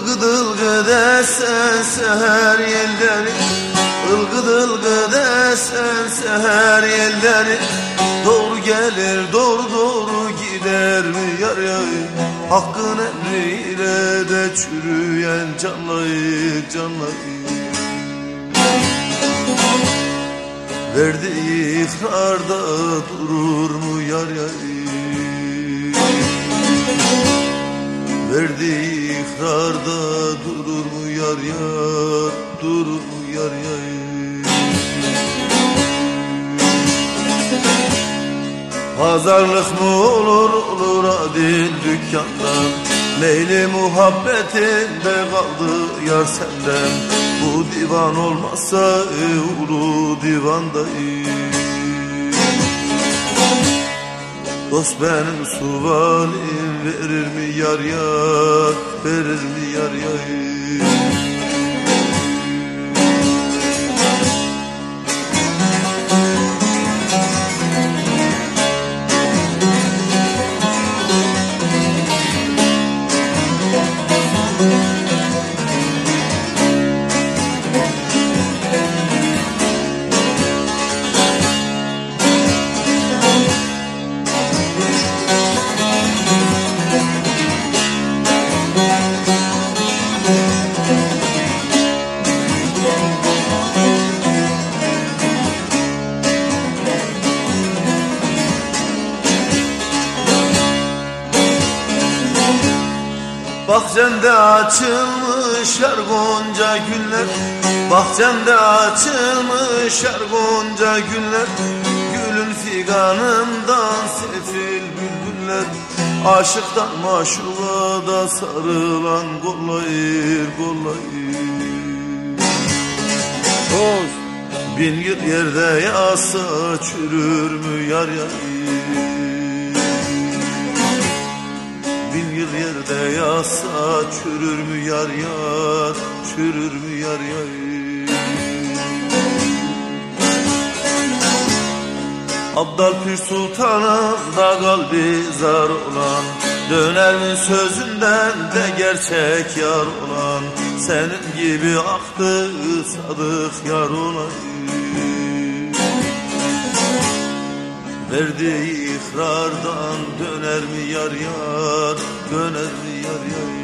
Ilgıd ılgıd esen seher yelleri. Ilgıd ılgıd esen seher yelleri. Doğru gelir doğru doğru gider mi yar yar Hakkın emriyle de çürüyen canlayık canlayık. Verdiği ikrarda durur mu yar yar Verdiği ikrarda durur mu yar yar Durur mu yar yar? Pazarlık mı olur olur adil dükkandan. Leyli muhabbetinde kaldı yar senden. Bu divan olmazsa ulu divandayım Dost benim suvalim verir mi yar yar Verir mi yar yar Bahçemde açılmış yar gonca güller. Bahçemde açılmış yar gonca güller. Gülün figanından sefil bülbüller. Aşıktan maşuğa da sarılan kollayır kollayır. Dost Bin yıl yerde yasa çürür mü yar yar Bin yıl yerde yasa çürür mü yar yar Çürür mü yar yar? Abdal Pir Sultan'ın da kalbi zar olan Döner mi sözünden de gerçek yar olan Senin gibi aktı sadık yar olan Verdiği ikrardan döner mi yar yar? Döner mi yar yar